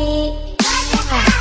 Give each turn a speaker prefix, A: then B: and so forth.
A: Bye.